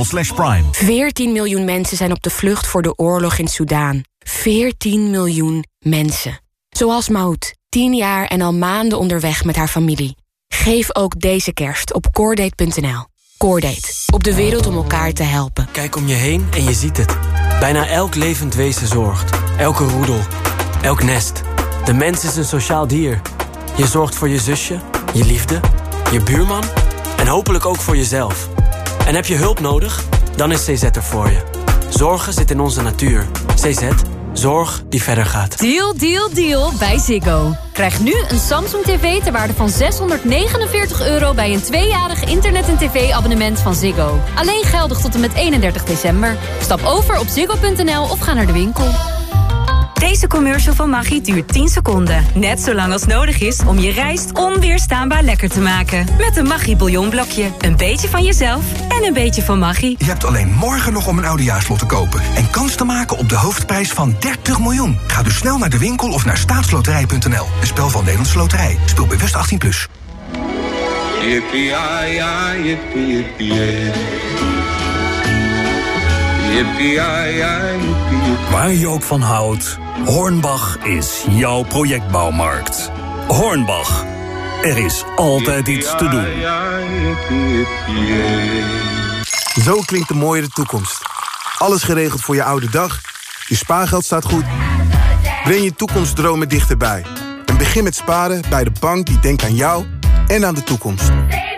slash prime. 14 miljoen mensen zijn op de vlucht voor de oorlog in Soedan. 14 miljoen mensen. Zoals Maud, 10 jaar en al maanden onderweg met haar familie. Geef ook deze kerst op coordate.nl. Coordate, op de wereld om elkaar te helpen. Kijk om je heen en je ziet het. Bijna elk levend wezen zorgt. Elke roedel. Elk nest. De mens is een sociaal dier. Je zorgt voor je zusje, je liefde, je buurman en hopelijk ook voor jezelf. En heb je hulp nodig? Dan is CZ er voor je. Zorgen zit in onze natuur. CZ, zorg die verder gaat. Deal, deal, deal bij Ziggo. Krijg nu een Samsung TV ter waarde van 649 euro... bij een tweejarig internet- en tv-abonnement van Ziggo. Alleen geldig tot en met 31 december. Stap over op ziggo.nl of ga naar de winkel. Deze commercial van Maggi duurt 10 seconden. Net zo lang als nodig is om je rijst onweerstaanbaar lekker te maken. Met een Maggi bouillonblokje. Een beetje van jezelf en een beetje van Maggi. Je hebt alleen morgen nog om een oudejaarslot te kopen... en kans te maken op de hoofdprijs van 30 miljoen. Ga dus snel naar de winkel of naar staatsloterij.nl. Een spel van Nederlandse Loterij. Speel bewust 18+. Plus. Waar je ook van houdt, Hornbach is jouw projectbouwmarkt. Hornbach, er is altijd iets te doen. Zo klinkt de mooiere toekomst. Alles geregeld voor je oude dag. Je spaargeld staat goed. Breng je toekomstdromen dichterbij. En begin met sparen bij de bank die denkt aan jou en aan de toekomst.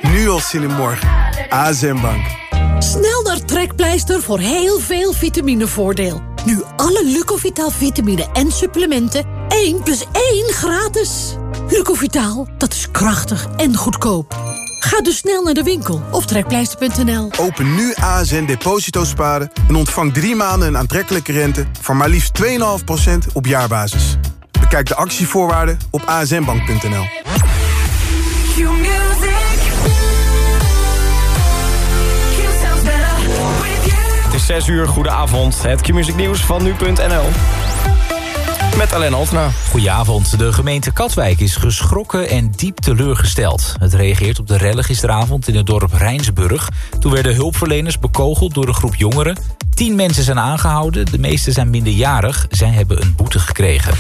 Nu al zin in morgen. ASM Bank. Snel naar Trekpleister voor heel veel vitaminevoordeel. Nu alle Lucovitaal vitamine en supplementen 1 plus 1 gratis. Lucovitaal, dat is krachtig en goedkoop. Ga dus snel naar de winkel of trekpleister.nl. Open nu ASN Deposito Sparen en ontvang drie maanden een aantrekkelijke rente... van maar liefst 2,5% op jaarbasis. Bekijk de actievoorwaarden op asnbank.nl. is 6 uur, goedenavond. Het Q-music nieuws van nu.nl. Met Alain Altena. Goedenavond. De gemeente Katwijk is geschrokken en diep teleurgesteld. Het reageert op de rellen gisteravond in het dorp Rijnsburg. Toen werden hulpverleners bekogeld door een groep jongeren. Tien mensen zijn aangehouden, de meeste zijn minderjarig. Zij hebben een boete gekregen.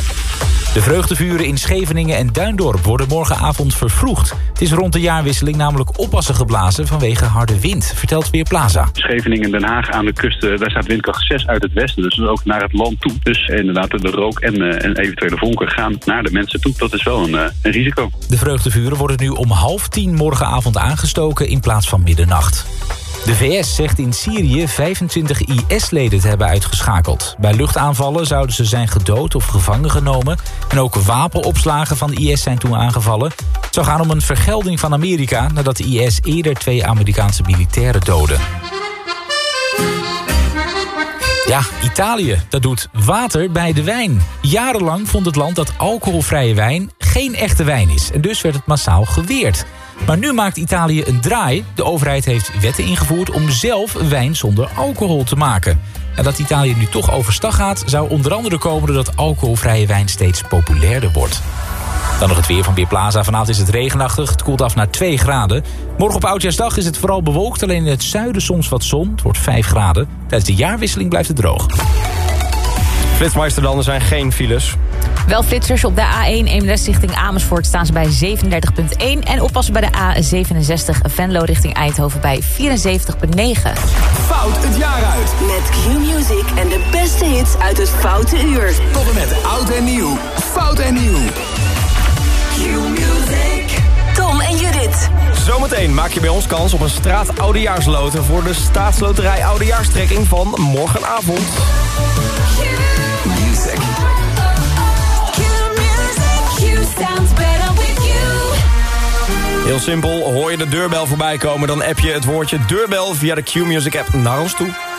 De vreugdevuren in Scheveningen en Duindorp worden morgenavond vervroegd. Het is rond de jaarwisseling namelijk oppassen geblazen vanwege harde wind, vertelt weer Plaza. Scheveningen en Den Haag aan de kust, daar staat windkracht 6 uit het westen. Dus ook naar het land toe. Dus inderdaad, de rook en, uh, en eventuele vonken gaan naar de mensen toe. Dat is wel een, uh, een risico. De vreugdevuren worden nu om half tien morgenavond aangestoken in plaats van middernacht. De VS zegt in Syrië 25 IS-leden te hebben uitgeschakeld. Bij luchtaanvallen zouden ze zijn gedood of gevangen genomen. En ook wapenopslagen van IS zijn toen aangevallen. Het zou gaan om een vergelding van Amerika... nadat de IS eerder twee Amerikaanse militairen doodde. Ja, Italië, dat doet water bij de wijn. Jarenlang vond het land dat alcoholvrije wijn geen echte wijn is. En dus werd het massaal geweerd. Maar nu maakt Italië een draai. De overheid heeft wetten ingevoerd om zelf wijn zonder alcohol te maken. En dat Italië nu toch overstag gaat... zou onder andere komen doordat alcoholvrije wijn steeds populairder wordt. Dan nog het weer van Weerplaza. Vanavond is het regenachtig. Het koelt af naar 2 graden. Morgen op Oudjaarsdag is het vooral bewolkt. Alleen in het zuiden soms wat zon. Het wordt 5 graden. Tijdens de jaarwisseling blijft het droog. Flitsmeister dan, er zijn geen files. Wel flitsers op de A1 Eemnes richting Amersfoort staan ze bij 37.1... en oppassen bij de A67 Venlo richting Eindhoven bij 74.9. Fout het jaar uit. Met Q-Music en de beste hits uit het Foute Uur. Tot en met oud en nieuw. Fout en nieuw. Q-Music. Tom en Judith. Zometeen maak je bij ons kans op een straat oudejaarsloten... voor de staatsloterij oudejaarstrekking van morgenavond. Heel simpel, hoor je de deurbel voorbij komen... dan app je het woordje deurbel via de Q-Music app naar ons toe.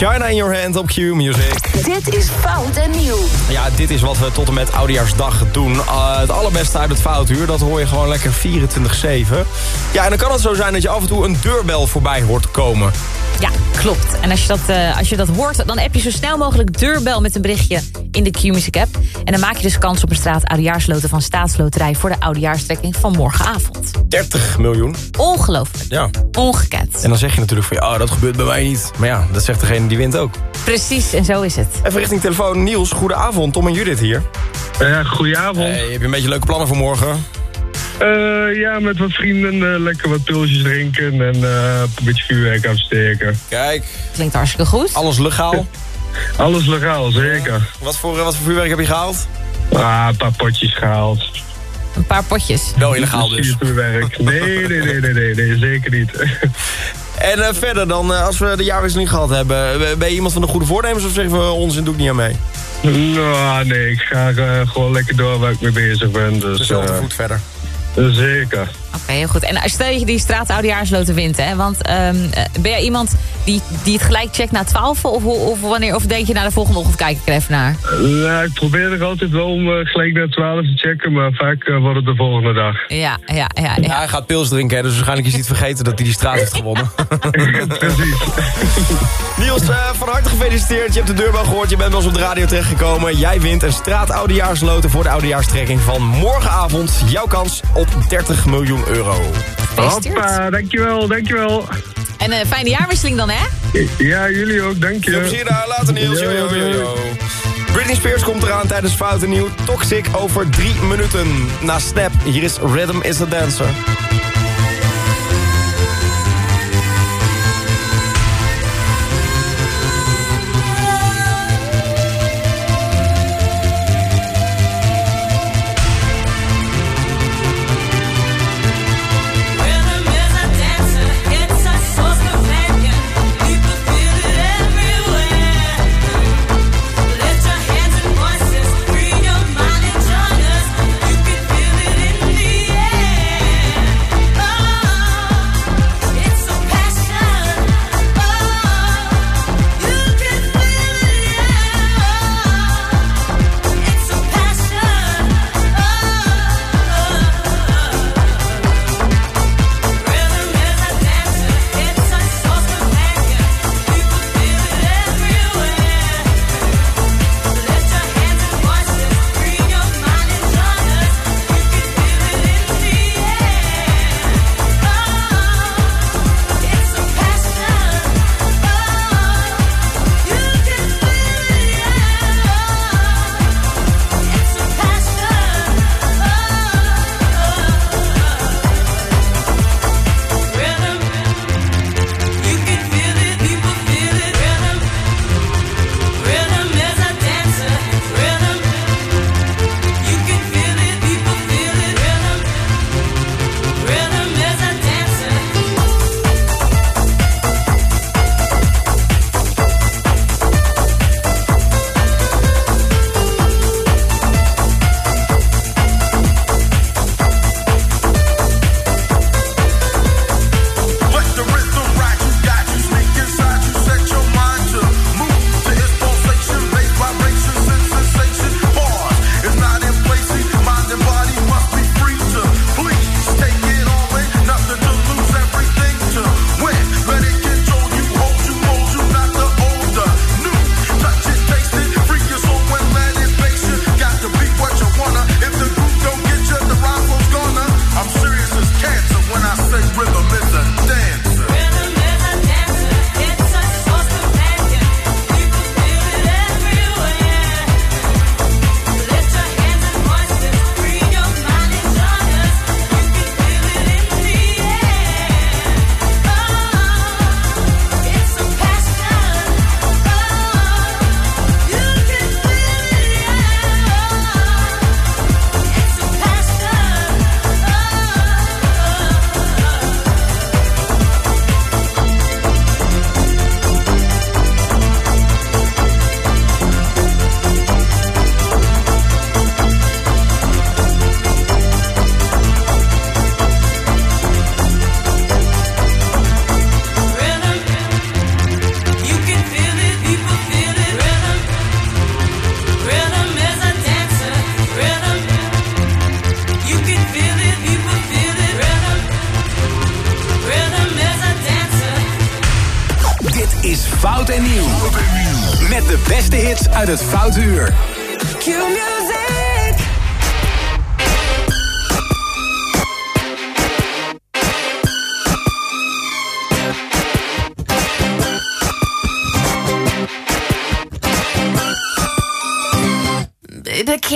China in your hand op Q Music. Dit is Fout en Nieuw. Ja, dit is wat we tot en met Oudejaarsdag doen. Uh, het allerbeste uit het foutuur, dat hoor je gewoon lekker 24-7. Ja, en dan kan het zo zijn dat je af en toe een deurbel voorbij hoort komen. Ja, klopt. En als je, dat, eh, als je dat hoort, dan app je zo snel mogelijk deurbel met een berichtje in de Q-Music app. En dan maak je dus kans op een straat Oudejaarsloten van Staatsloterij voor de Oudejaarstrekking van morgenavond. 30 miljoen. Ongelooflijk. Ja. Ongekend. En dan zeg je natuurlijk van, ja, oh, dat gebeurt bij mij niet. Maar ja, dat zegt degene die wint ook. Precies, en zo is het. Even richting telefoon. Niels, goedenavond. Tom en Judith hier. Ja, goedenavond. Hey, heb je een beetje leuke plannen voor morgen? Eh, ja, met wat vrienden eh, lekker wat pilsjes drinken en eh, een beetje vuurwerk afsteken. Kijk. Klinkt hartstikke goed. Alles legaal? Alles legaal, zeker. Wat voor, wat voor vuurwerk heb je gehaald? Ah, een paar potjes gehaald. Een paar potjes. Wel illegaal dus. Vuurwerk. Nee, nee, nee, nee, nee, nee, zeker niet. En eh, verder dan, eh, als we de jaarwisseling gehad hebben... eh, ben je iemand van de goede voornemens of zeggen we onzin doe ik niet aan mee? nou, nee, ik ga eh, gewoon lekker door waar ik mee bezig ben. Dus, Dezelfde eh, voet verder. Zeker. Oké, heel goed. En eh, stel je die straat Oudejaarsloten wint, hè? Want ehm, eh, ben jij iemand die, die het gelijk checkt na 12 of, of, wanneer, of denk je naar de volgende ochtend kijk ik er even naar? Nou, ik probeer er altijd wel om eh, gelijk naar 12 te checken, maar vaak wordt het de volgende dag. Ja, ja, ja. ja. Ja, hij gaat pils drinken, hè, dus waarschijnlijk is hij het vergeten dat hij die straat heeft gewonnen. Precies. Niels, van harte gefeliciteerd. Je hebt de deurbel gehoord, je bent bij ons op de radio terechtgekomen. Jij wint een straat oudejaarsloten voor de oudejaarstrekking van morgenavond. Jouw kans op 30 miljoen euro. Hoppa, dankjewel, dankjewel. En een fijne jaarwisseling dan, hè? Ja, jullie ook, dank je. Veel plezier daar, later Niels. Yo, yo, yo, yo. Britney Spears komt eraan tijdens Fout en Nieuw. Toxic over drie minuten. Na Snap, hier is Rhythm is a Dancer.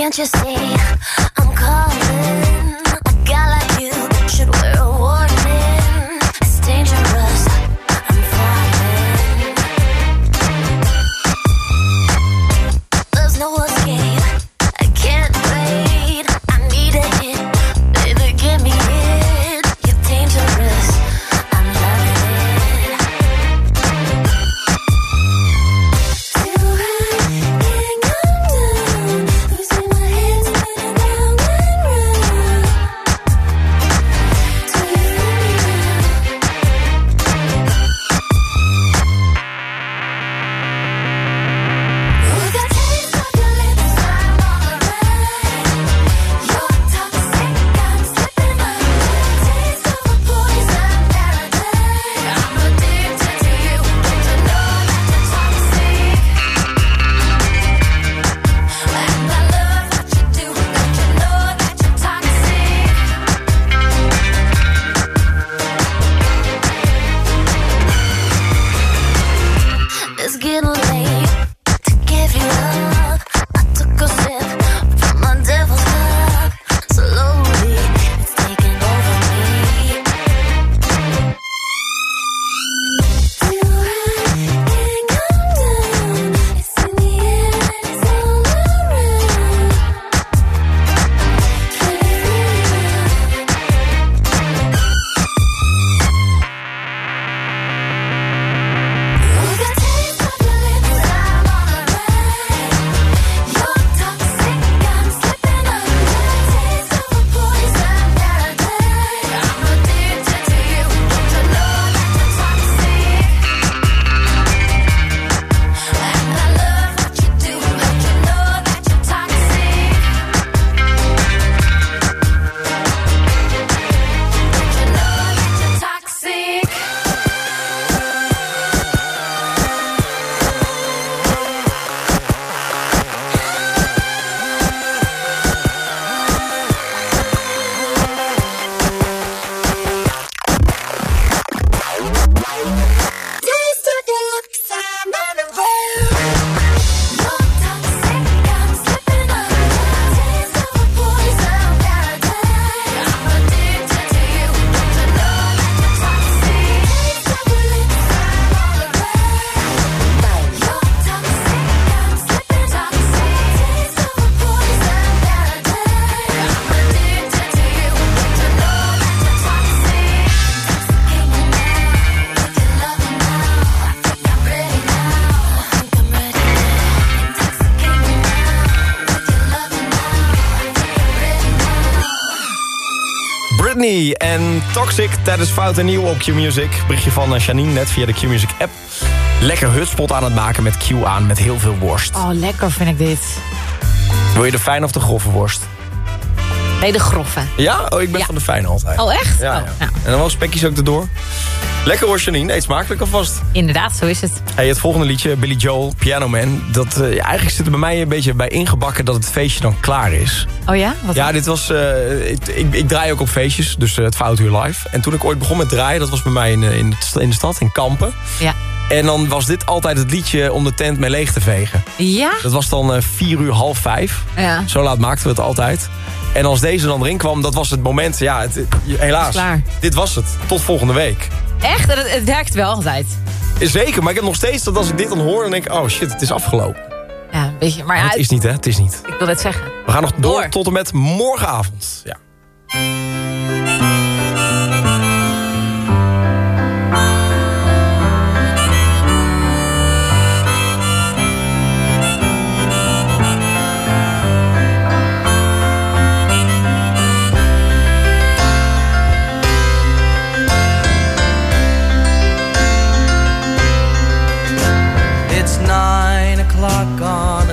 Can't you see tijdens Fout en Nieuw op Q-Music. Berichtje van eh, Janine net via de Q-Music app. Lekker hutspot aan het maken met Q aan met heel veel worst. Oh, lekker vind ik dit. Wil je de fijne of de grove worst? Nee, de grove. Ja? Oh, ik ben van de fijne altijd. Oh, echt? Ja, Oh, ja. En dan wel spekjes ook erdoor. Lekker hoor, Janine. Eet smakelijk alvast. Inderdaad, zo is het. Hey, het volgende liedje, Billy Joel, Piano Man. Dat, eh, eigenlijk zit er bij mij een beetje bij ingebakken dat het feestje dan klaar is. Oh ja? Wat Ja, dit was. eh, ik, ik, ik draai ook op feestjes, dus eh, het Foutuur Live. En toen ik ooit begon met draaien, dat was bij mij in, in, het de stad, in Kampen. Ja. En dan was dit altijd het liedje om de tent mee leeg te vegen. Ja? Dat was dan eh, vier uur, half vijf. Ja. Zo laat maakten we het altijd. En als deze dan erin kwam, dat was het moment. Ja, het, helaas. Klaar. Dit was het. Tot volgende week. Echt? Het, het werkt wel altijd. Zeker, maar ik heb nog steeds dat als ik dit dan hoor, dan denk ik... oh shit, het is afgelopen. Ja, een beetje. Maar het is niet, hè? Het is niet. ik wil het zeggen. We gaan nog door, Door. tot en met morgenavond. Ja.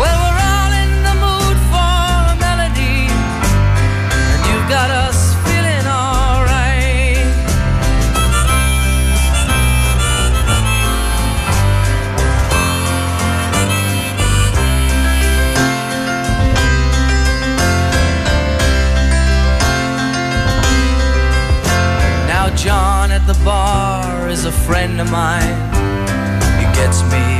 Well, we're all in the mood for a melody, and you've got us feeling alright. Now, John at the bar is a friend of mine. He gets me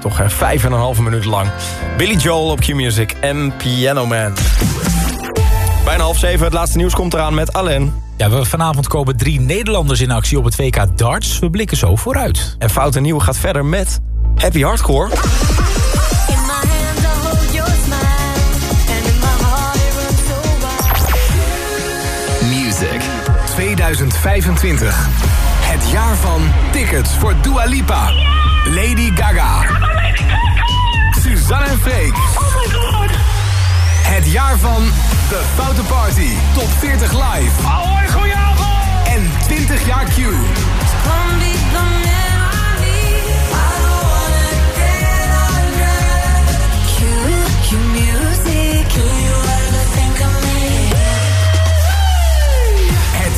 Toch, hè. Vijf en een halve minuut lang. Billy Joel op Q-Music en Piano Man. Bijna half zeven, het laatste nieuws komt eraan met Alain. Ja, we, vanavond komen drie Nederlanders in actie op het WK darts. We blikken zo vooruit. En Fout en Nieuw gaat verder met Happy Hardcore. Music 2025. Het jaar van tickets voor Dua Lipa, Lady Gaga, Suzanne en Freek. Het jaar van The Foute Party, Top 40 Live. Hoi, goedenavond! En 20 jaar Q.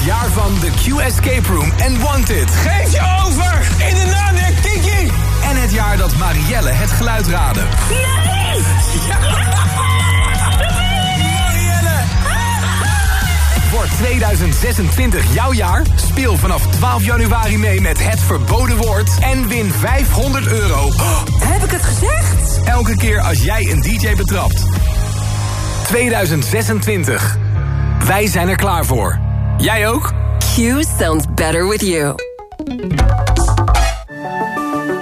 jaar van de Q Escape Room en Wanted. Geef je over! In de naam der Kiki! En het jaar dat Marielle het geluid raadde. Nee! Marielle! Wordt 2026 jouw jaar? Speel vanaf 12 januari mee met Het Verboden Woord en win 500 euro. heb ik het gezegd? Elke keer als jij een DJ betrapt. 2026. Wij zijn er klaar voor. Jij ook? Q sounds better with you.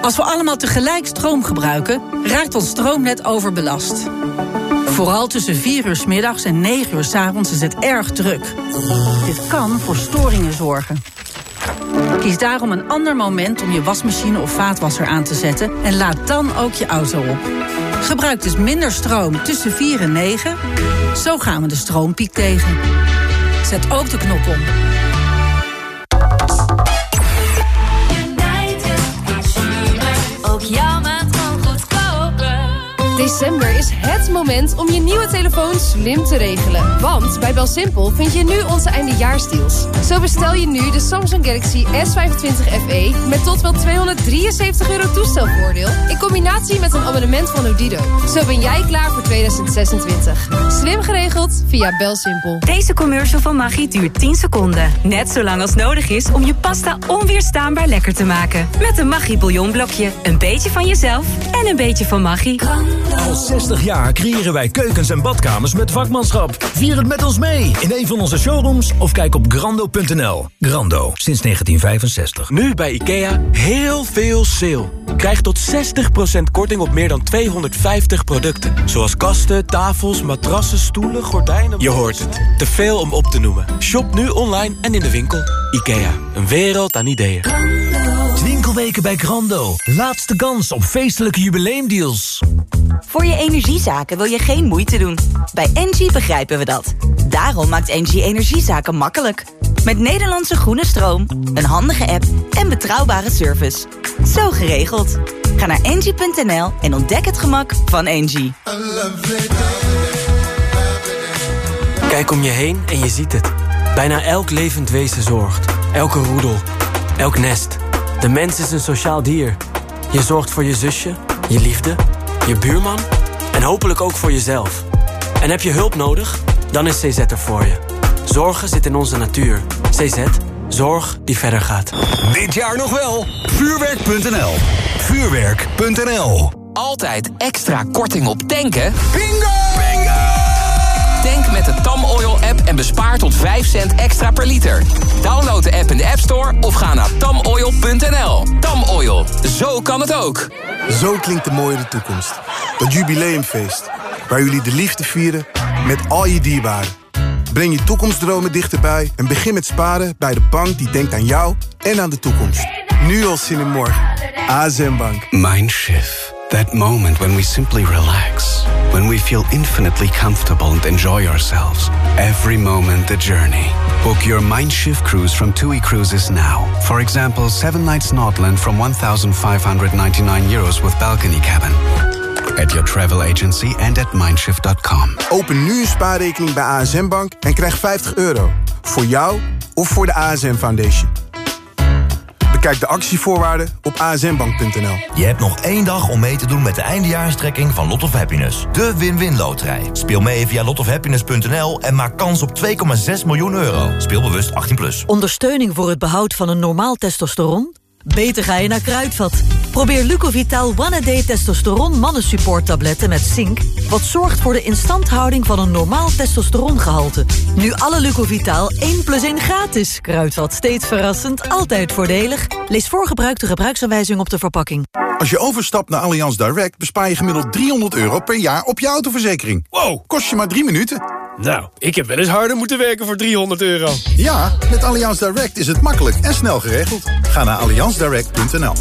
Als we allemaal tegelijk stroom gebruiken, raakt ons stroomnet overbelast. Vooral tussen 4 uur 's middags en 9 uur 's avonds is het erg druk. Dit kan voor storingen zorgen. Kies daarom een ander moment om je wasmachine of vaatwasser aan te zetten en laad dan ook je auto op. Gebruik dus minder stroom tussen 4 en 9. Zo gaan we de stroompiek tegen. Zet ook de knop om. December is het moment om je nieuwe telefoon slim te regelen. Want bij BelSimpel vind je nu onze eindejaarsdeals. Zo bestel je nu de Samsung Galaxy S25 FE met tot wel 273 euro toestelvoordeel... in combinatie met een abonnement van Odido. Zo ben jij klaar voor 2026. Slim geregeld via BelSimpel. Deze commercial van Maggi duurt 10 seconden. Net zo lang als nodig is om je pasta onweerstaanbaar lekker te maken. Met een Maggi bouillonblokje. Een beetje van jezelf en een beetje van Maggi. Al 60 jaar creëren wij keukens en badkamers met vakmanschap. Vier het met ons mee in een van onze showrooms of kijk op grando.nl. Grando, sinds 1965. Nu bij IKEA heel veel sale. Krijg tot 60% korting op meer dan 250 producten. Zoals kasten, tafels, matrassen, stoelen, gordijnen... Je hoort het. Te veel om op te noemen. Shop nu online en in de winkel. IKEA, een wereld aan ideeën. Winkelweken bij Grando. Laatste kans op feestelijke jubileumdeals. Voor je energiezaken wil je geen moeite doen. Bij Engie begrijpen we dat. Daarom maakt Engie energiezaken makkelijk. Met Nederlandse groene stroom, een handige app en betrouwbare service. Zo geregeld. Ga naar engie.nl en ontdek het gemak van Engie. Kijk om je heen en je ziet het. Bijna elk levend wezen zorgt. Elke roedel. Elk nest. De mens is een sociaal dier. Je zorgt voor je zusje, je liefde, je buurman en hopelijk ook voor jezelf. En heb je hulp nodig? Dan is CZ er voor je. Zorgen zit in onze natuur. CZ, zorg die verder gaat. Dit jaar nog wel. Vuurwerk.nl. Vuurwerk.nl. Altijd extra korting op tanken? Bingo! Tank met de Tam Oil app en bespaar tot 5 cent extra per liter. Download de app in de App Store of ga naar tamoil.nl. Tam Oil, zo kan het ook. Zo klinkt de mooie toekomst. Dat jubileumfeest. Waar jullie de liefde vieren met al je dierbaren. Breng je toekomstdromen dichterbij en begin met sparen bij de bank die denkt aan jou en aan de toekomst. Nu al zin in morgen. ASM Bank. Mindshift. That moment when we simply relax. When we feel infinitely comfortable and enjoy ourselves. Every moment the journey. Book your Mindshift cruise from TUI Cruises now. For example, 7 nights Nordland from 1,599 euros with balcony cabin. At your travel agency and at mindshift.com. Open nu een spaarrekening bij ASM Bank en krijg 50 euro. Voor jou of voor de ASM Foundation. Bekijk de actievoorwaarden op asmbank.nl. Je hebt nog één dag om mee te doen met de eindejaarstrekking van Lot of Happiness. De win-win loterij. Speel mee via lotofhappiness.nl en maak kans op 2,6 miljoen euro. Speel bewust 18+. Plus. Ondersteuning voor het behoud van een normaal testosteron? Beter ga je naar Kruidvat. Probeer Lucovital One A Day Testosteron Mannensupport tabletten met zink... wat zorgt voor de instandhouding van een normaal testosterongehalte. Nu alle Lucovital 1 plus 1 gratis. Kruidvat steeds verrassend, altijd voordelig. Lees voor gebruik de gebruiksaanwijzing op de verpakking. Als je overstapt naar Allianz Direct bespaar je gemiddeld 300 euro per jaar op je autoverzekering. Wow, kost je maar drie minuten. Nou, ik heb wel eens harder moeten werken voor 300 euro. Ja, met Allianz Direct is het makkelijk en snel geregeld. Ga naar allianzdirect.nl.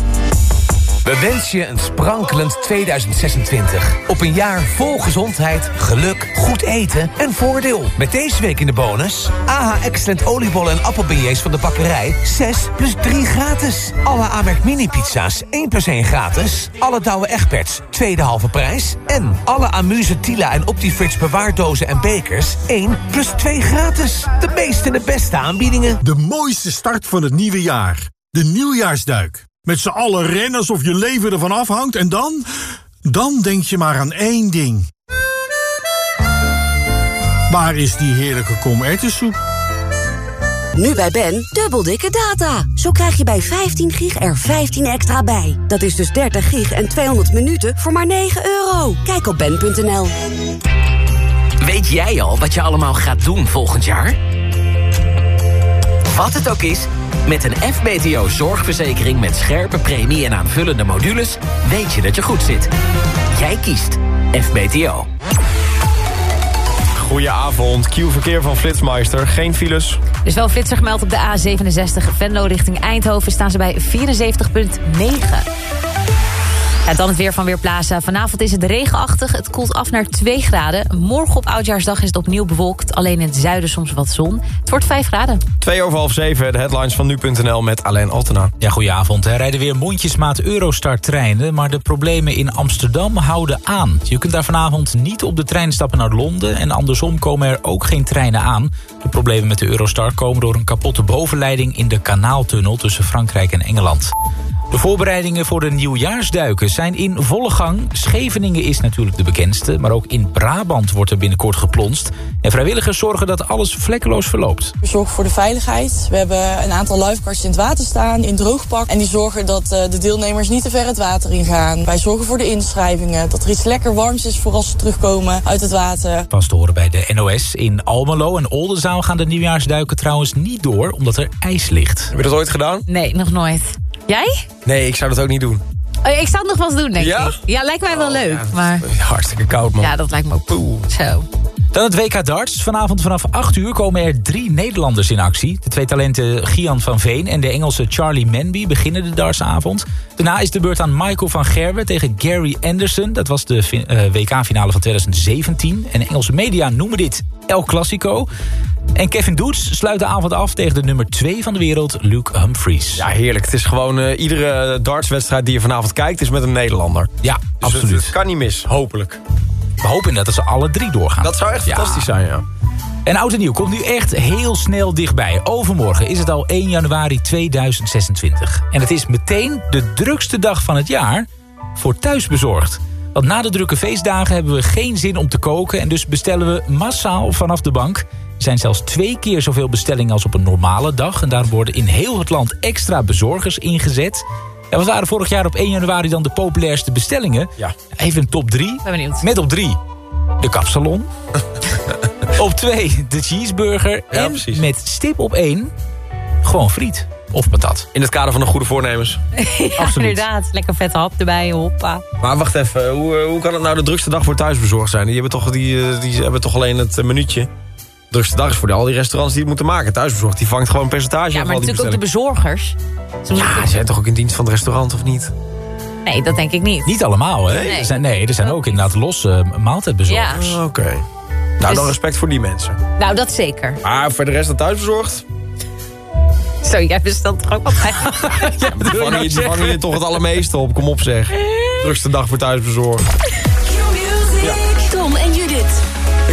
We wensen je een sprankelend 2026. Op een jaar vol gezondheid, geluk, goed eten en voordeel. Met deze week in de bonus... AH Excellent oliebollen en appelbeignets van de bakkerij... 6 plus 3 gratis. Alle Amerk mini-pizza's 1 plus 1 gratis. Alle Douwe Egberts, tweede halve prijs. En alle Amuse Tila en Optifrits bewaardozen en bekers... 1 plus 2 gratis. De meeste en de beste aanbiedingen. De mooiste start van het nieuwe jaar. De nieuwjaarsduik. Met z'n allen rennen alsof je leven ervan afhangt en dan... Dan denk je maar aan één ding. Waar is die heerlijke komertensoep? Nu bij Ben, dubbel dikke data. Zo krijg je bij 15 gig er 15 extra bij. Dat is dus 30 gig en 200 minuten voor maar 9 euro. Kijk op ben.nl. Weet jij al wat je allemaal gaat doen volgend jaar? Wat het ook is, met een FBTO zorgverzekering met scherpe premie en aanvullende modules... weet je dat je goed zit. Jij kiest FBTO. Goedenavond, Q-verkeer van Flitsmeister. Geen files. Er is wel flitser gemeld op de A67 Venlo richting Eindhoven. Staan ze bij 74,9. Ja, dan het weer van Weerplaza. Vanavond is het regenachtig. Het koelt af naar 2 graden. Morgen op Oudjaarsdag is het opnieuw bewolkt. Alleen in het zuiden soms wat zon. Het wordt 5 graden. 2 over half 7, de headlines van nu.nl met Alain Altena. Ja, goedenavond. Er rijden weer mondjesmaat Eurostar-treinen... maar de problemen in Amsterdam houden aan. Je kunt daar vanavond niet op de trein stappen naar Londen... en andersom komen er ook geen treinen aan. De problemen met de Eurostar komen door een kapotte bovenleiding... in de kanaaltunnel tussen Frankrijk en Engeland. De voorbereidingen voor de nieuwjaarsduiken zijn in volle gang. Scheveningen is natuurlijk de bekendste, maar ook in Brabant wordt er binnenkort geplonst. En vrijwilligers zorgen dat alles vlekkeloos verloopt. We zorgen voor de veiligheid. We hebben een aantal lifeguards in het water staan, in droogpak. En die zorgen dat eh, de deelnemers niet te ver het water ingaan. Wij zorgen voor de inschrijvingen, dat er iets lekker warms is voor als ze terugkomen uit het water. Pas te horen bij de NOS. In Almelo en Oldenzaal gaan de nieuwjaarsduiken trouwens niet door, omdat er ijs ligt. Heb je dat ooit gedaan? Nee, nog nooit. Jij? Nee, ik zou dat ook niet doen. Oh, ik zou het nog wel eens doen, denk Ja? ik. Ja, lijkt mij wel leuk. maar Hartstikke koud, man. ja, dat lijkt me ook poeh. Zo. Dan het WK darts. Vanavond vanaf 8 uur komen er drie Nederlanders in actie. De twee talenten Gian van Veen en de Engelse Charlie Manby beginnen de dartsavond. Daarna is de beurt aan Michael van Gerwen tegen Gary Anderson. Dat was de eh, WK-finale van 2017. En de Engelse media noemen dit El Clasico. En Kevin Doets sluit de avond af tegen de nummer 2 van de wereld, Luke Humphries. Ja, heerlijk. Het is gewoon eh, iedere dartswedstrijd die je vanavond kijkt... is met een Nederlander. Ja, Dus absoluut. Het, het kan niet mis, hopelijk. We hopen inderdaad dat ze alle drie doorgaan. Dat zou echt Ja. fantastisch zijn, ja. En Oud en Nieuw komt nu echt heel snel dichtbij. Overmorgen is het al 1 januari 2026. En het is meteen de drukste dag van het jaar voor thuisbezorgd. Want na de drukke feestdagen hebben we geen zin om te koken... en dus bestellen we massaal vanaf de bank. Er zijn zelfs twee keer zoveel bestellingen als op een normale dag... en daarom worden in heel het land extra bezorgers ingezet. En wat waren vorig jaar op 1 januari dan de populairste bestellingen? Ja. Even een top 3. Ben benieuwd. Met op 3 de kapsalon. op 2 de cheeseburger. en precies. met stip op 1 gewoon friet of patat. In het kader van de goede voornemens. Ja, Absoluut. inderdaad. Lekker vette hap erbij, hoppa. Maar wacht even, hoe, eh, hoe kan het nou de drukste dag voor thuisbezorgd zijn? Die hebben toch, die, eh, die hebben toch alleen het eh, minuutje? De drukste dag is voor al die restaurants die het moeten maken. Thuisbezorgd, die vangt gewoon een percentage Ja, af maar natuurlijk ook de bezorgers. Ze Ja, die zijn toch ook in dienst van het restaurant, of niet? Nee, dat denk ik niet. Niet allemaal, hè? Nee. Er zijn, nee, er zijn ook inderdaad losse uh, maaltijdbezorgers. Ja. Oké. Nou, Dus- dan respect voor die mensen. Nou, dat zeker. Maar voor de rest dat thuisbezorgd? Zo, jij bestelt toch ook wat bij? Die vangen, je, vangen je toch het allermeeste op. Kom op zeg. Drukste dag voor thuisbezorgd.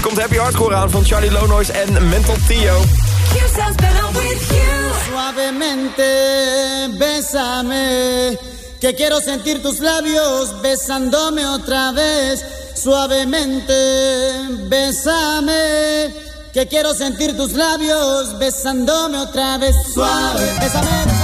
Er komt Happy Hardcore aan van Charlie Lonois en Mental Theo. Suavemente, bésame, que quiero sentir tus labios besándome otra vez. Suavemente, bésame, que quiero sentir tus labios besándome otra vez. Suave, bésame,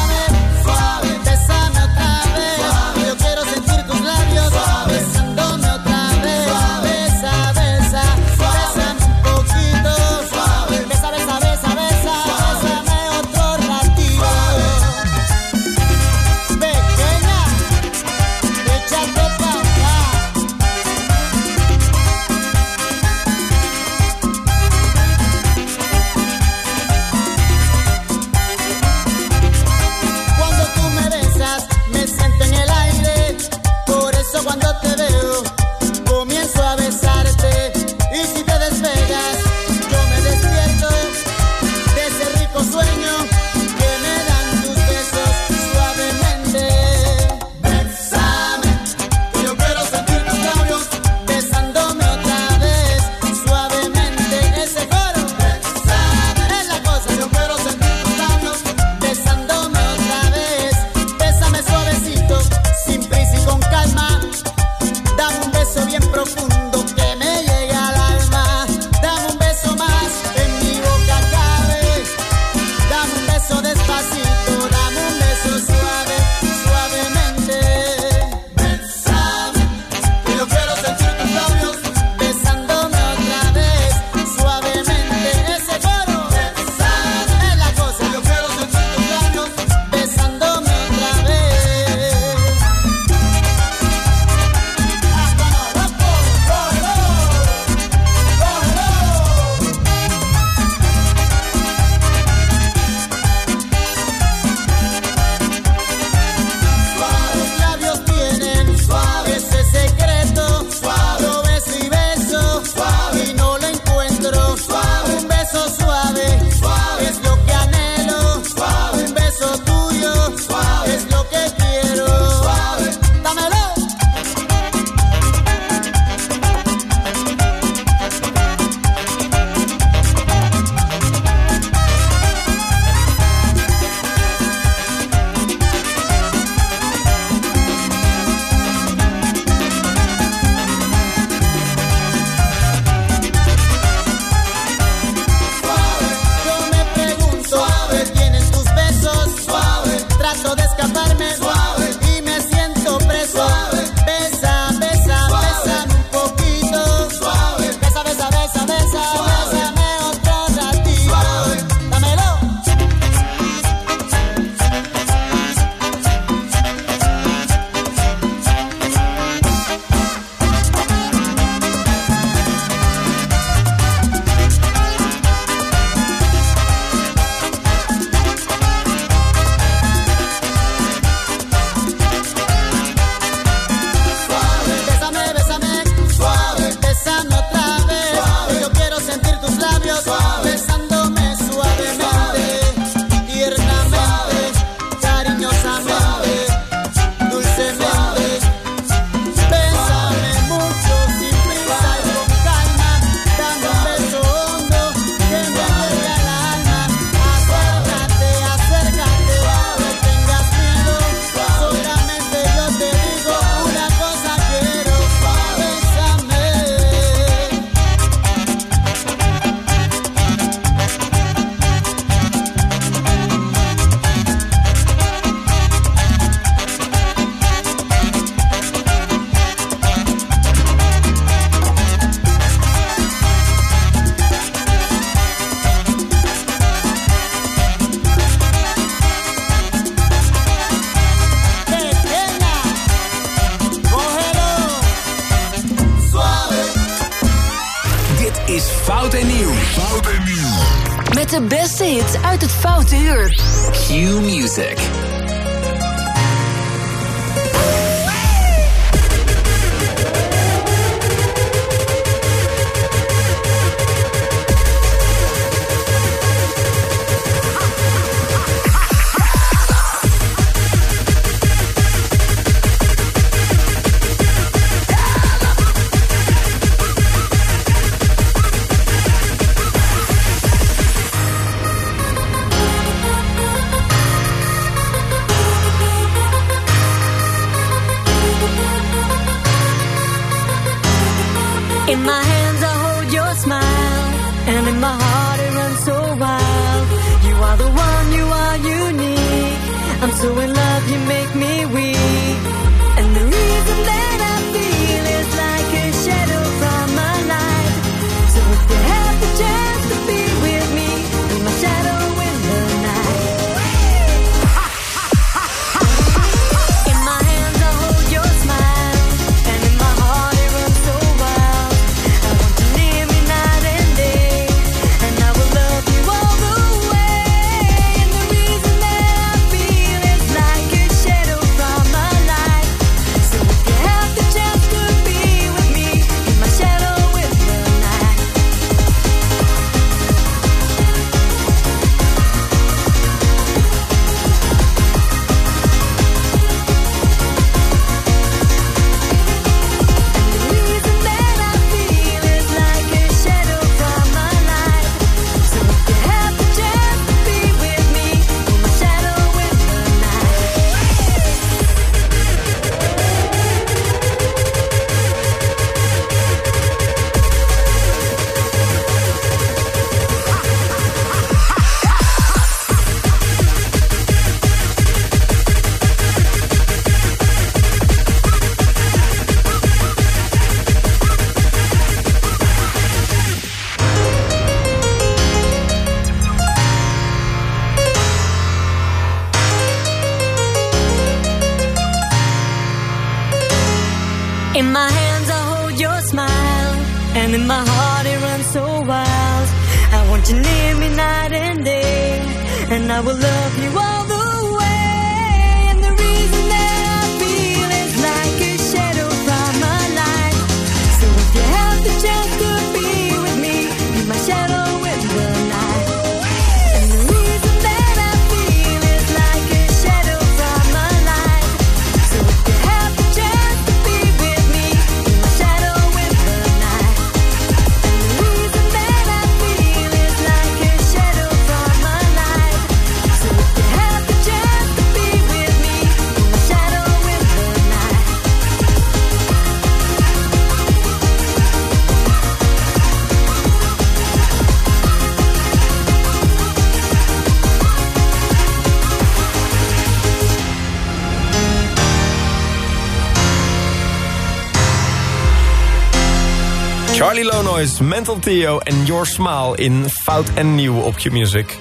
Mental Theo en Your Smile in Fout en Nieuw op Q-Music.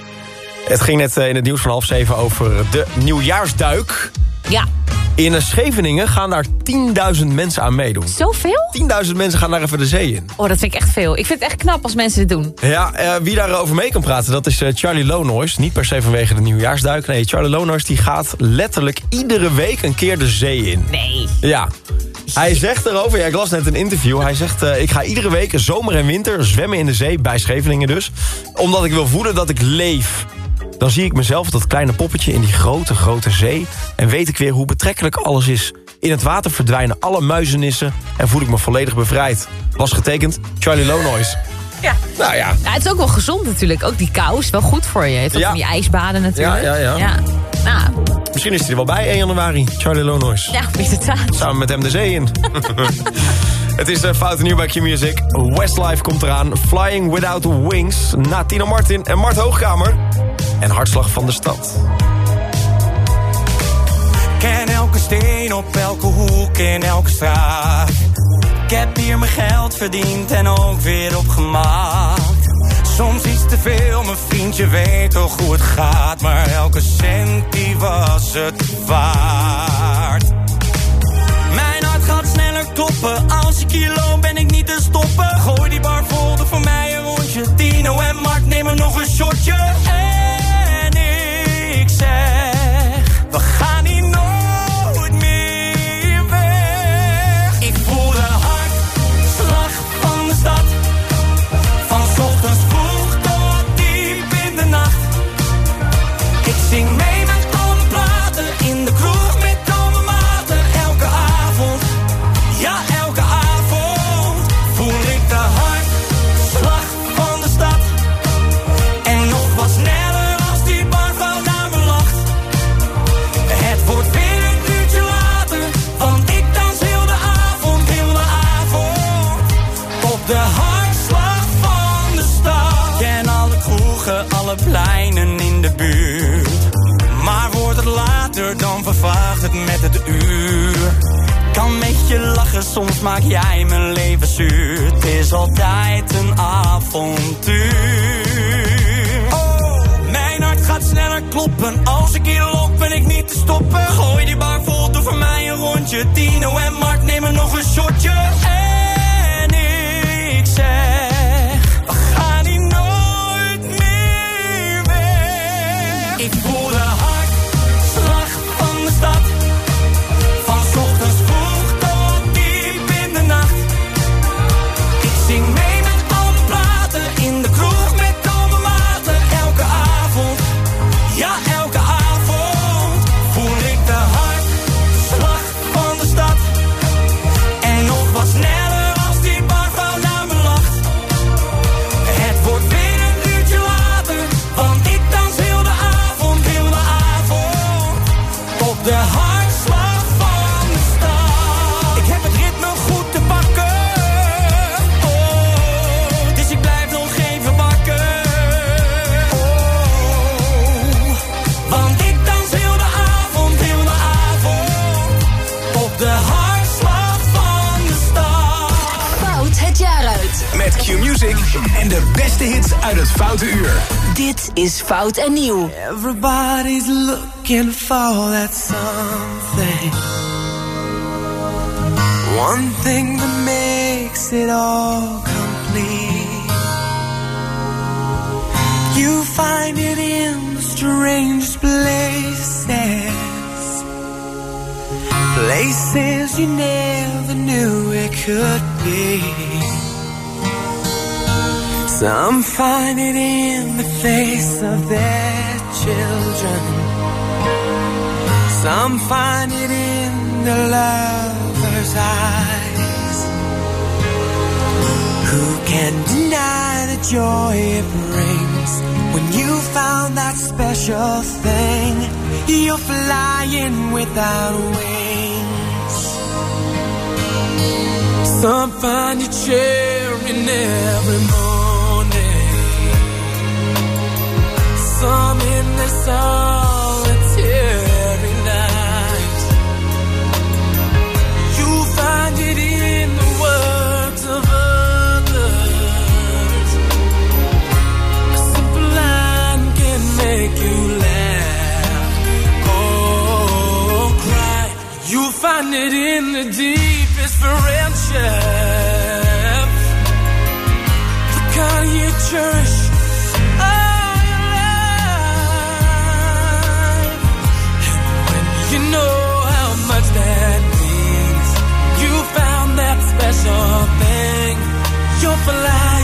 Het ging net eh, in het nieuws van half zeven over de nieuwjaarsduik. Ja. In Scheveningen gaan daar 10.000 mensen aan meedoen. Zoveel? 10.000 mensen gaan daar even de zee in. Oh, dat vind ik echt veel. Ik vind het echt knap als mensen dit doen. Ja, eh, wie daarover mee kan praten, dat is eh, Charlie Lonois. Niet per se vanwege de nieuwjaarsduik. Nee, Charlie Lonois die gaat letterlijk iedere week een keer de zee in. Nee. Ja. Hij zegt erover, ja, ik las net een interview. Hij zegt, eh, ik ga iedere week zomer en winter zwemmen in de zee, bij Scheveningen dus. Omdat ik wil voelen dat ik leef. Dan zie ik mezelf, dat kleine poppetje, in die grote, grote zee. En weet ik weer hoe betrekkelijk alles is. In het water verdwijnen alle muizenissen en voel ik me volledig bevrijd. Was getekend Charlie Lonois. Ja. Nou ja. ja. Het is ook wel gezond natuurlijk. Ook die kou is wel goed voor je. Het is ook Ja. van die ijsbaden natuurlijk. Ja, ja, ja. Nou, Misschien is hij er wel bij 1 januari, Charlie Lonois. ja, inderdaad. Samen met hem de zee in. Het is uh, fout nieuw bij Q-Music. Westlife komt eraan. Flying Without Wings. Na Tino Martin en Mart Hoogkamer. En Hartslag van de Stad. Ken elke steen op elke hoek in elke straat. Ik heb hier mijn geld verdiend en ook weer opgemaakt. Soms iets te veel, mijn vriendje weet toch hoe het gaat. Maar elke cent die was het waard. Mijn hart gaat sneller kloppen. Als ik hier loop ben ik niet te stoppen. Gooi die bar vol, voor mij een rondje. Tino en Mark nemen nog een shotje. En ik zeg, soms maak jij mijn leven zuur. Het is altijd een avontuur. Oh, mijn hart gaat sneller kloppen. Als ik hier loop, ben ik niet te stoppen. Gooi die bar vol, doe voor mij een rondje. Tino en Mark nemen nog een shotje. En ik zeg, Fout en Nieuw. Everybody's looking for that something. One thing that makes it all complete. You find it in the strangest places. Places you never knew it could be. Some find it in the face of their children. Some find it in the lover's eyes. Who can deny the joy it brings when you found that special thing? You're flying without wings. Some find you cheering every morning. I'm in solitary. You find it in the words of others. A simple line can make you laugh or cry. You find it in the deepest you. You're flying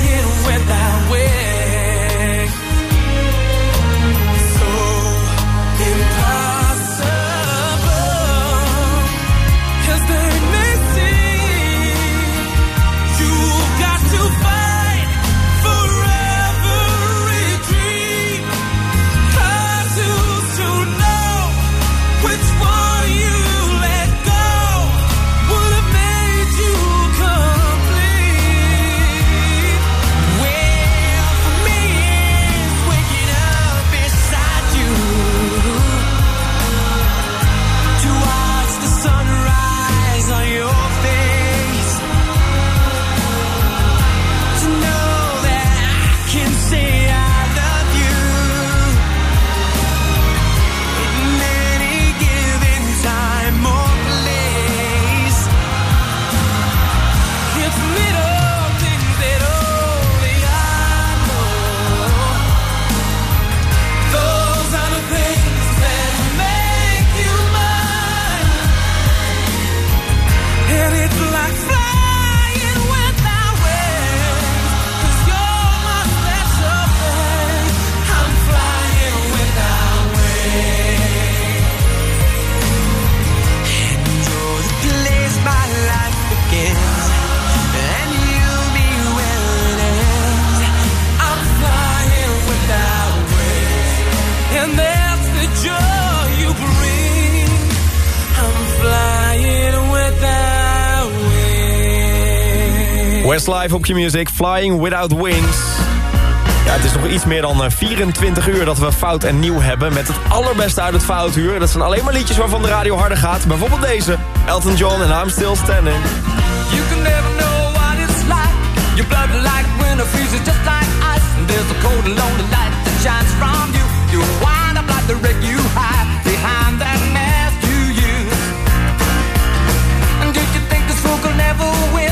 Westlife op Q-Music, Flying Without Wings. Ja, het is nog iets meer dan eh, 24 uur dat we fout en nieuw hebben... met het allerbeste uit het foutuur. Dat zijn alleen maar liedjes waarvan de radio harder gaat. Bijvoorbeeld deze, Elton John en I'm Still Standing. You can never know what it's like. Your blood like winter freezes just like ice. And there's a cold and lonely light that shines from you. You wind up like the wreck you hide behind that mask you. And did you think this fool could never win?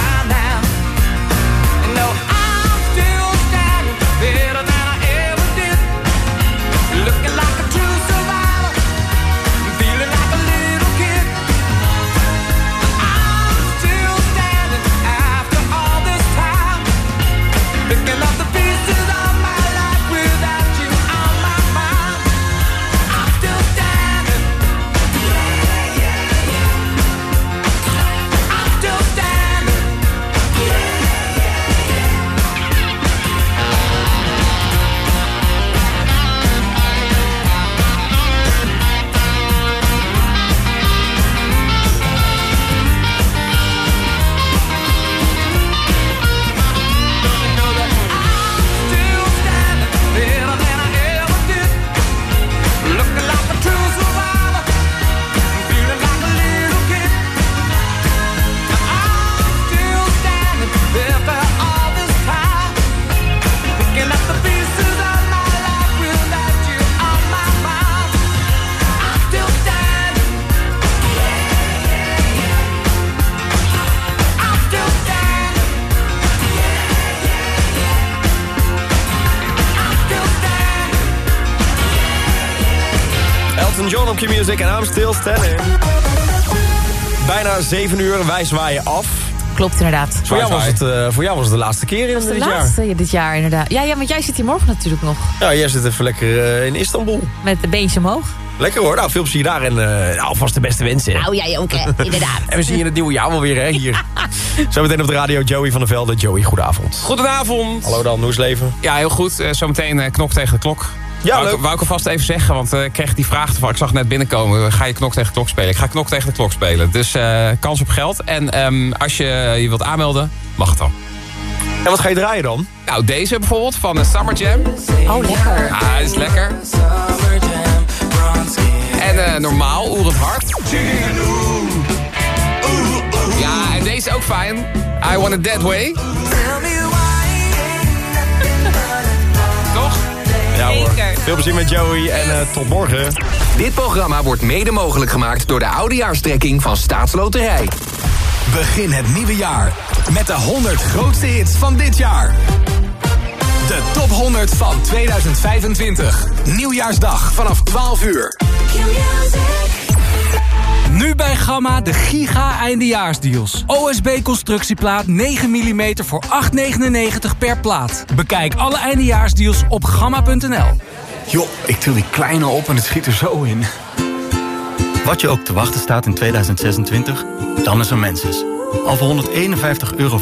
Bijna 7 uur, wij zwaaien af. klopt inderdaad. Voor jou, was het, eh, voor jou was het de laatste keer in de dit jaar. laatste ja, dit jaar inderdaad. Ja, ja, want jij zit hier morgen natuurlijk nog. Ja, jij zit even lekker eh, in Istanbul. Met de beentje omhoog. Lekker hoor. Nou, veel plezier daar en eh, alvast de beste wensen. Nou, jij ook, hè? Inderdaad. En we zien je in het nieuwe jaar wel weer, hè, hier. Zometeen op de radio Joey van der Velde. Joey, goedenavond. Goedenavond. Hallo dan, hoe is het leven? Ja, heel goed. Eh, zometeen knok tegen de klok. Ja, wou, leuk. Ik, wou ik alvast even zeggen, want eh, ik kreeg die vraag ervan. Ik zag net binnenkomen, ga je knok tegen de klok spelen? Ik ga knok tegen de klok spelen. Dus eh, kans op geld. En ehm, als je je wilt aanmelden, mag het dan. En wat ga je draaien dan? Nou, deze bijvoorbeeld van de Summer Jam. Oh, lekker. Ja, dat is lekker. En eh, normaal, Oerend Hart. Ja, en deze ook fijn. I Want It That Way. Ja hoor. Veel plezier met Joey en eh, tot morgen. Dit programma wordt mede mogelijk gemaakt door de Oudejaarstrekking van Staatsloterij. Begin het nieuwe jaar met de 100 grootste hits van dit jaar. De top 100 van 2025. Nieuwjaarsdag vanaf 12 uur. Nu bij Gamma de giga eindejaarsdeals. OSB constructieplaat 9 mm voor 8,99 per plaat. Bekijk alle eindejaarsdeals op gamma.nl. Joh, ik til die kleine op en het schiet er zo in. Wat je ook te wachten staat in 2026, dan is er Menses. Al voor 151,25 euro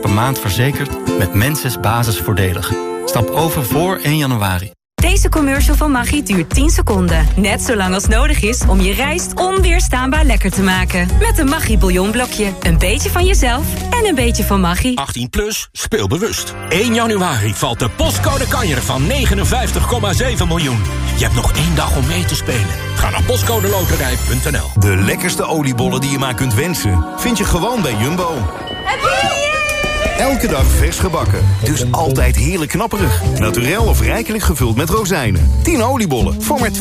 per maand verzekerd met Menses basisvoordelig. Stap over voor 1 januari. Deze commercial van Maggi duurt 10 seconden. Net zo lang als nodig is om je rijst onweerstaanbaar lekker te maken. Met een Maggi bouillonblokje. Een beetje van jezelf en een beetje van Maggi. 18 plus, speel bewust. 1 januari valt de postcode kanjer van 59,7 miljoen. Je hebt nog één dag om mee te spelen. Ga naar postcodeloterij.nl De lekkerste oliebollen die je maar kunt wensen... vind je gewoon bij Jumbo. Elke dag vers gebakken, dus altijd heerlijk knapperig. Naturel of rijkelijk gevuld met rozijnen. 10 oliebollen voor maar 2,99.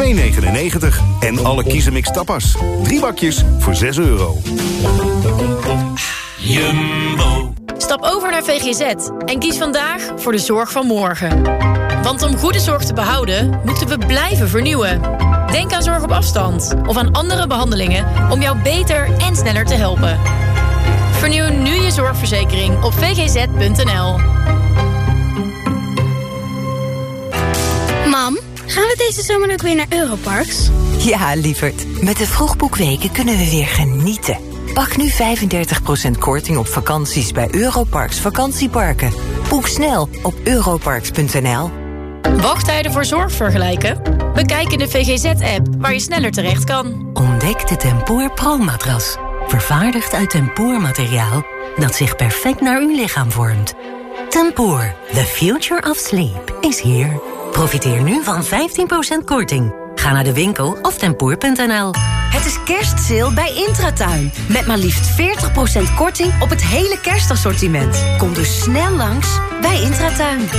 En alle kiezenmix tapas. Drie bakjes voor 6 euro. Jumbo. Stap over naar VGZ en kies vandaag voor de zorg van morgen. Want om goede zorg te behouden, moeten we blijven vernieuwen. Denk aan zorg op afstand of aan andere behandelingen om jou beter en sneller te helpen. Vernieuw nu je zorgverzekering op vgz.nl. Mam, gaan we deze zomer ook weer naar Europarks? Ja, lieverd. Met de vroegboekweken kunnen we weer genieten. Pak nu 35% korting op vakanties bij Europarks vakantieparken. Boek snel op europarks.nl. Wachttijden voor zorg vergelijken? Bekijk in de VGZ-app waar je sneller terecht kan. Ontdek de Tempoor Pro-matras. Vervaardigd uit tempoormateriaal dat zich perfect naar uw lichaam vormt. Tempoor, the future of sleep, is here. Profiteer nu van 15% korting. Ga naar de winkel of tempoor.nl. Het is kerstsale bij Intratuin. Met maar liefst 40% korting op het hele kerstassortiment. Kom dus snel langs bij Intratuin.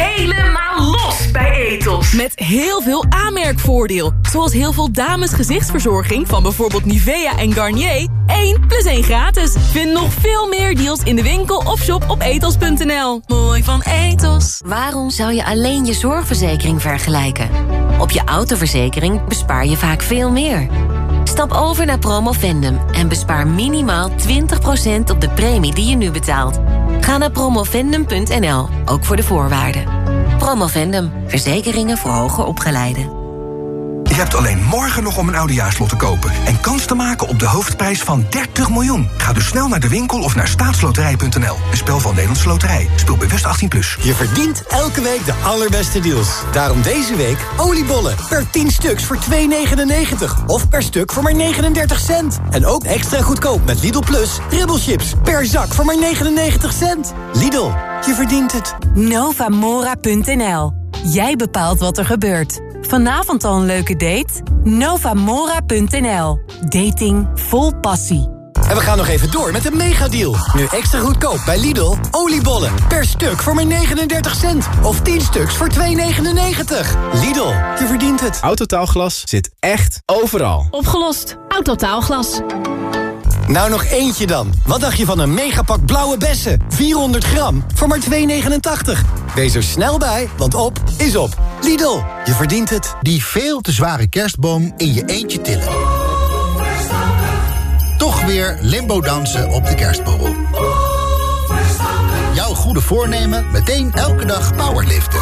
Helemaal los bij Etos. Met heel veel aanmerkvoordeel. Zoals heel veel dames gezichtsverzorging van bijvoorbeeld Nivea en Garnier. 1 plus 1 gratis. Vind nog veel meer deals in de winkel of shop op etos.nl. Mooi van Etos. Waarom zou je alleen je zorgverzekering vergelijken? Op je autoverzekering bespaar je vaak veel meer. Stap over naar Promovendum en bespaar minimaal 20% op de premie die je nu betaalt. Ga naar promovendum.nl, ook voor de voorwaarden. Promovendum, verzekeringen voor hoger opgeleiden. Je hebt alleen morgen nog om een oudejaarslot te kopen... en kans te maken op de hoofdprijs van 30 miljoen. Ga dus snel naar de winkel of naar staatsloterij.nl. Een spel van Nederlandse Loterij. Speel bewust 18+. Plus. Je verdient elke week de allerbeste deals. Daarom deze week oliebollen per 10 stuks voor 2,99. Of per stuk voor maar 39 cent. En ook extra goedkoop met Lidl Plus chips per zak voor maar 99 cent. Lidl, je verdient het. Novamora.nl. Jij bepaalt wat er gebeurt. Vanavond al een leuke date? Novamora.nl. Dating vol passie. En we gaan nog even door met de megadeal. Nu extra goedkoop bij Lidl. Oliebollen per stuk voor maar 39 cent. Of 10 stuks voor 2,99. Lidl, je verdient het. Autotaalglas zit echt overal. Opgelost. Autotaalglas. Nou nog eentje dan. Wat dacht je van een megapak blauwe bessen? 400 gram voor maar 2,89. Wees er snel bij, want op is op. Lidl, je verdient het. Die veel te zware kerstboom in je eentje tillen. toch weer limbo dansen op de kerstborrel. Jouw goede voornemen, meteen elke dag powerliften.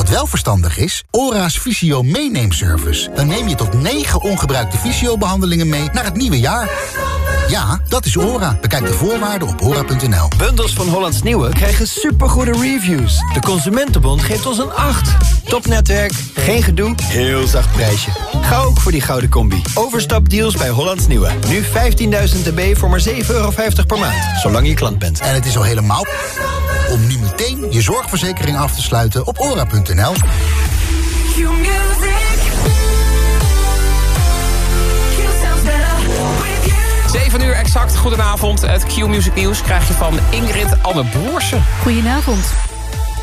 Wat wel verstandig is, ORA's Visio meeneemservice. Dan neem je tot 9 ongebruikte visio-behandelingen mee naar het nieuwe jaar. Ja, dat is ORA. Bekijk de voorwaarden op ora.nl. Bundels van Hollands Nieuwe krijgen supergoede reviews. De Consumentenbond geeft ons een 8. Topnetwerk, geen gedoe, heel zacht prijsje. Ga ook voor die gouden combi. Overstapdeals bij Hollands Nieuwe. Nu 15.000 dB voor maar 7,50 euro per maand. Zolang je klant bent. En het is al helemaal om nu meteen je zorgverzekering af te sluiten op ora.nl. 7 uur exact, goedenavond. Het Q-Music Nieuws krijg je van Ingrid Anne Broersen. Goedenavond.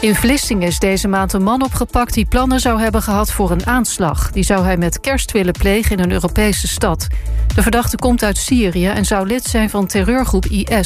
In Vlissingen is deze maand een man opgepakt die plannen zou hebben gehad voor een aanslag. Die zou hij met kerst willen plegen in een Europese stad. De verdachte komt uit Syrië en zou lid zijn van terreurgroep IS.